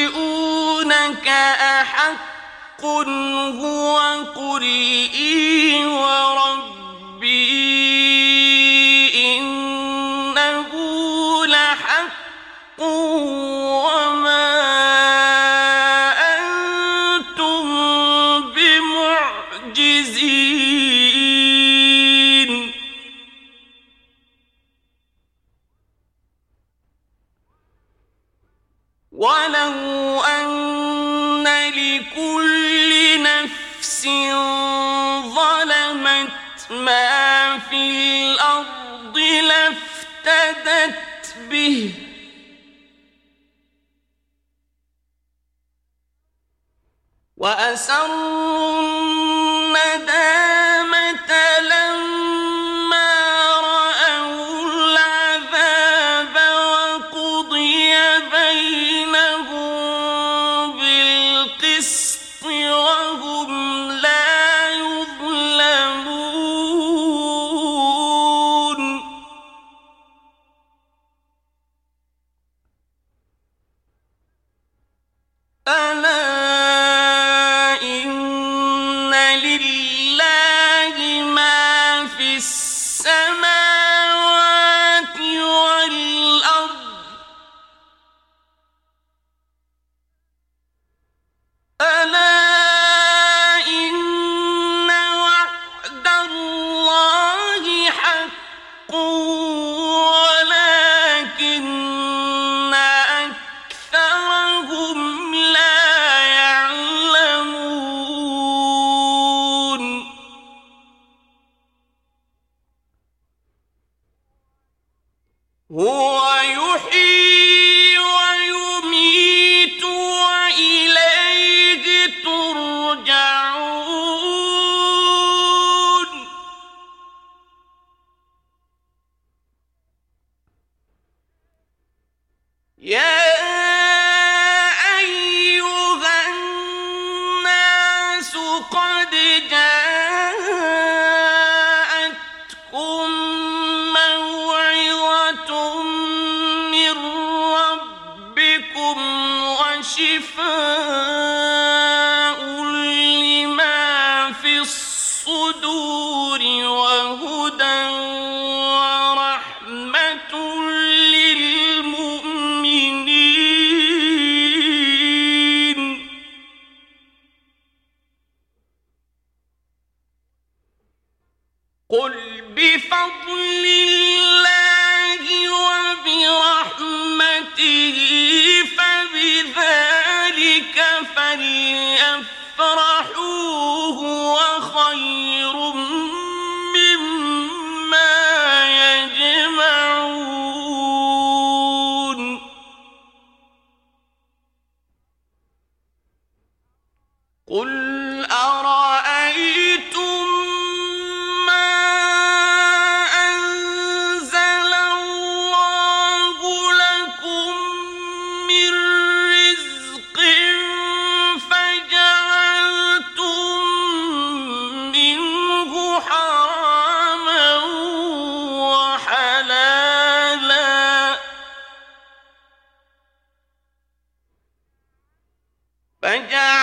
ويستنبئونك أحق هو قل وربي إنه لحق وما أنتم بمعجزين ولو أن لكل نفس ظلمت ما في الأرض به وأسروا هو يحيي فليفرحوا جَعَلْنَا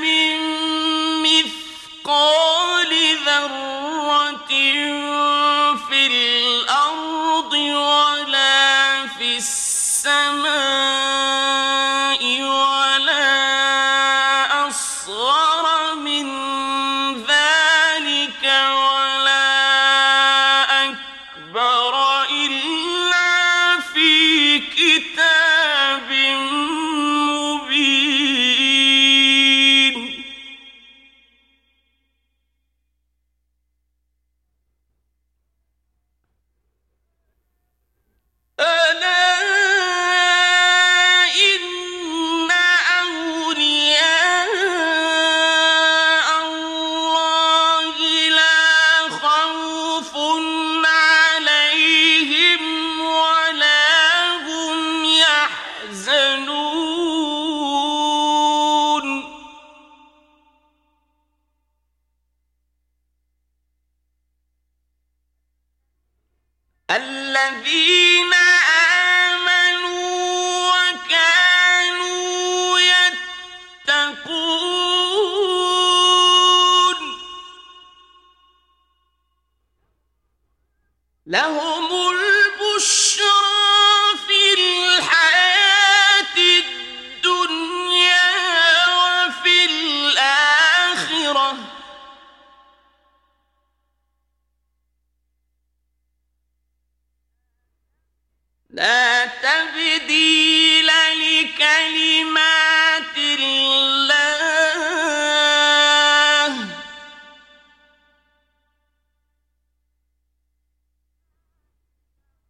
من مثقال ذرة الذين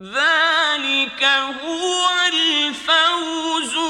ذلك هو الفوز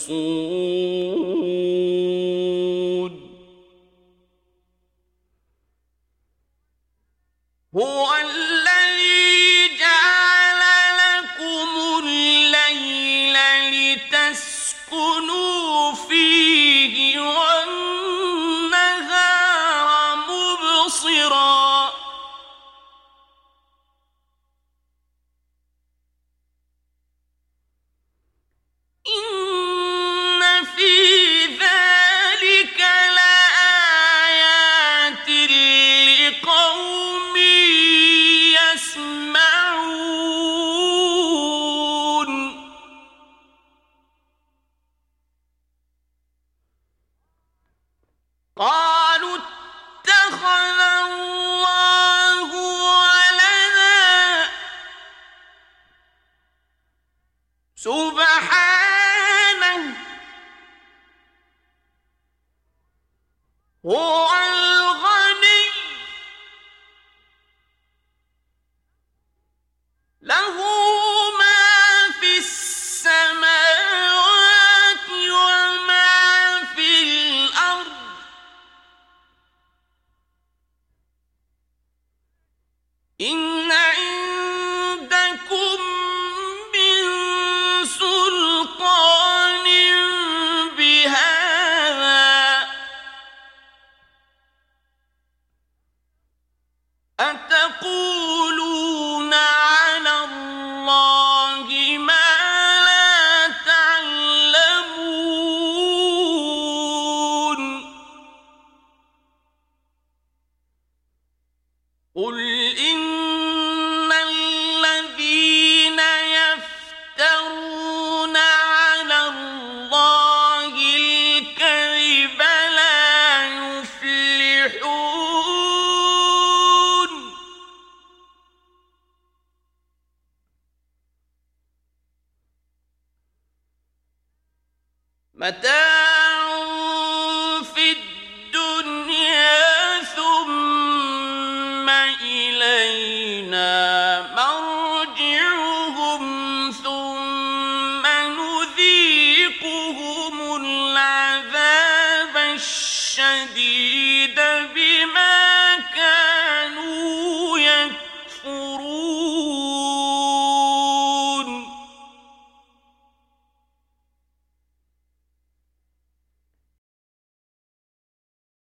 رسول صبح الشديد بما